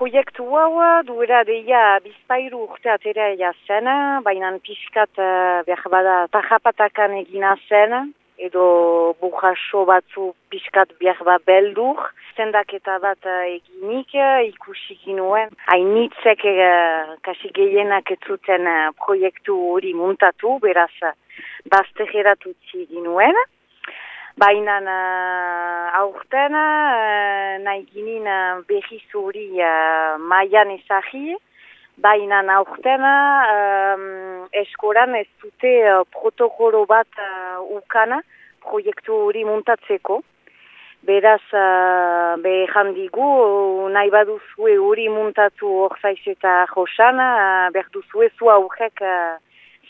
proiektu hau duela deia bizpairu urte atera zen, baina pixkat uh, behar bada tajapatakan egina zen, edo burraso batzu pixkat behar bat beldur, zendaketa bat uh, eginik uh, ikusi ginuen. Hainitzek uh, kasi gehienak ez zuten uh, proiektu hori muntatu, beraz baztegeratu ginuen. Baina uh, aurten uh, nahi ginin uh, behiz hori uh, maian ezagi, baina aurten uh, eskoran ez dute uh, protokolo bat uh, ukana proiektu hori muntatzeko. Beraz, uh, behan digu, nahi baduzue hori muntatu hor zaiz eta josan, uh, berduzue zu aurrek uh,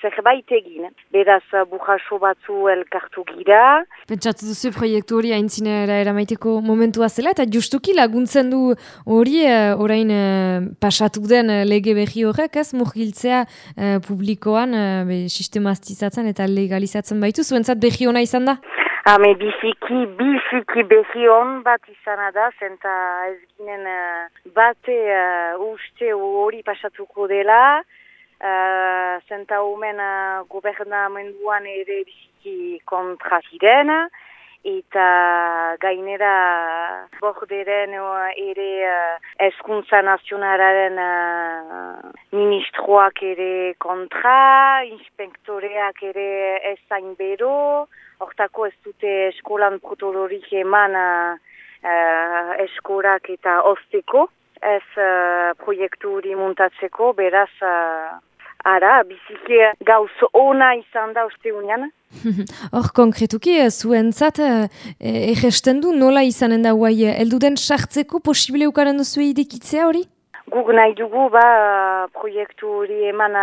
zerbait egin. Beraz, bujaso batzu elkartu gira. Pentsatu duzu proiektu hori haintzinera eramaiteko momentua zela, eta justuki laguntzen du hori uh, orain uh, pasatu den uh, lege behi horrek, ez murgiltzea publikoan uh, sistemastizatzen eta legalizatzen baitu, zuentzat behi hona izan da? Hame biziki, biziki behi hon bat izan da, zenta ez ginen bate uh, uste hori pasatuko dela, uh, zenta omen uh, gobernamenduan ere biziki kontra ziren, eta gainera borderen ere uh, eskuntza nazionalaren uh, ministroak ere kontra, inspektoreak ere ez zain bero, hortako ez dute eskolan protolorik eman uh, eskolak eta ozteko, ez uh, proiektu hori muntatzeko, beraz Ara, biziki gauz ona izan da uste unian. Hor, konkretuki, eh, zuen zat, eh, egesten du nola izanen da guai, eh, elduden sartzeko posible ukaren duzu idikitzea hori? Guk nahi dugu, ba, proiektu hori eman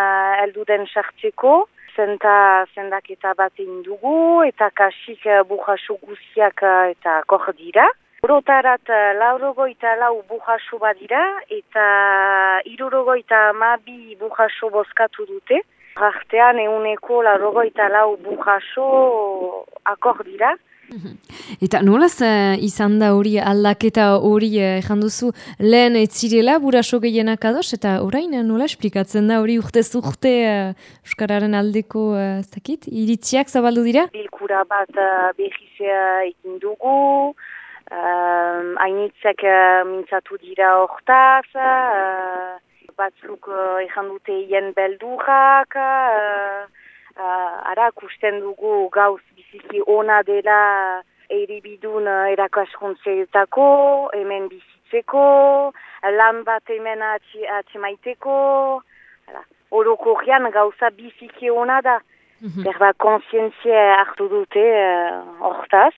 elduden sartzeko, zenta zendaketa bat dugu, eta kasik buhasu guziak eta kor dira. Orotarat eh, laurogoita lau buhaso badira eta irurogoita mabi buhaso bozkatu dute. Artean euneko laurogoita lau buhaso akor dira. Mhm. Eta nolaz uh, izan da hori aldaketa hori uh, duzu lehen etzirela buraso gehienak ados eta orain nola esplikatzen da hori urte zurte uh, Euskararen aldeko uh, zakit, iritziak zabaldu dira? Bilkura bat uh, behizea ikin dugu, Uh, Ainitzek uh, mintzatu dira hortaz, uh, batzuk uh, ezan dute hien beldurrak, uh, uh, ara kusten dugu gauz biziki ona dela eribidun uh, erakaskuntzeetako, hemen bizitzeko, lan bat hemen atxemaiteko, horoko gauza biziki ona da. Mm -hmm. Berba konsientzia hartu dute hortaz.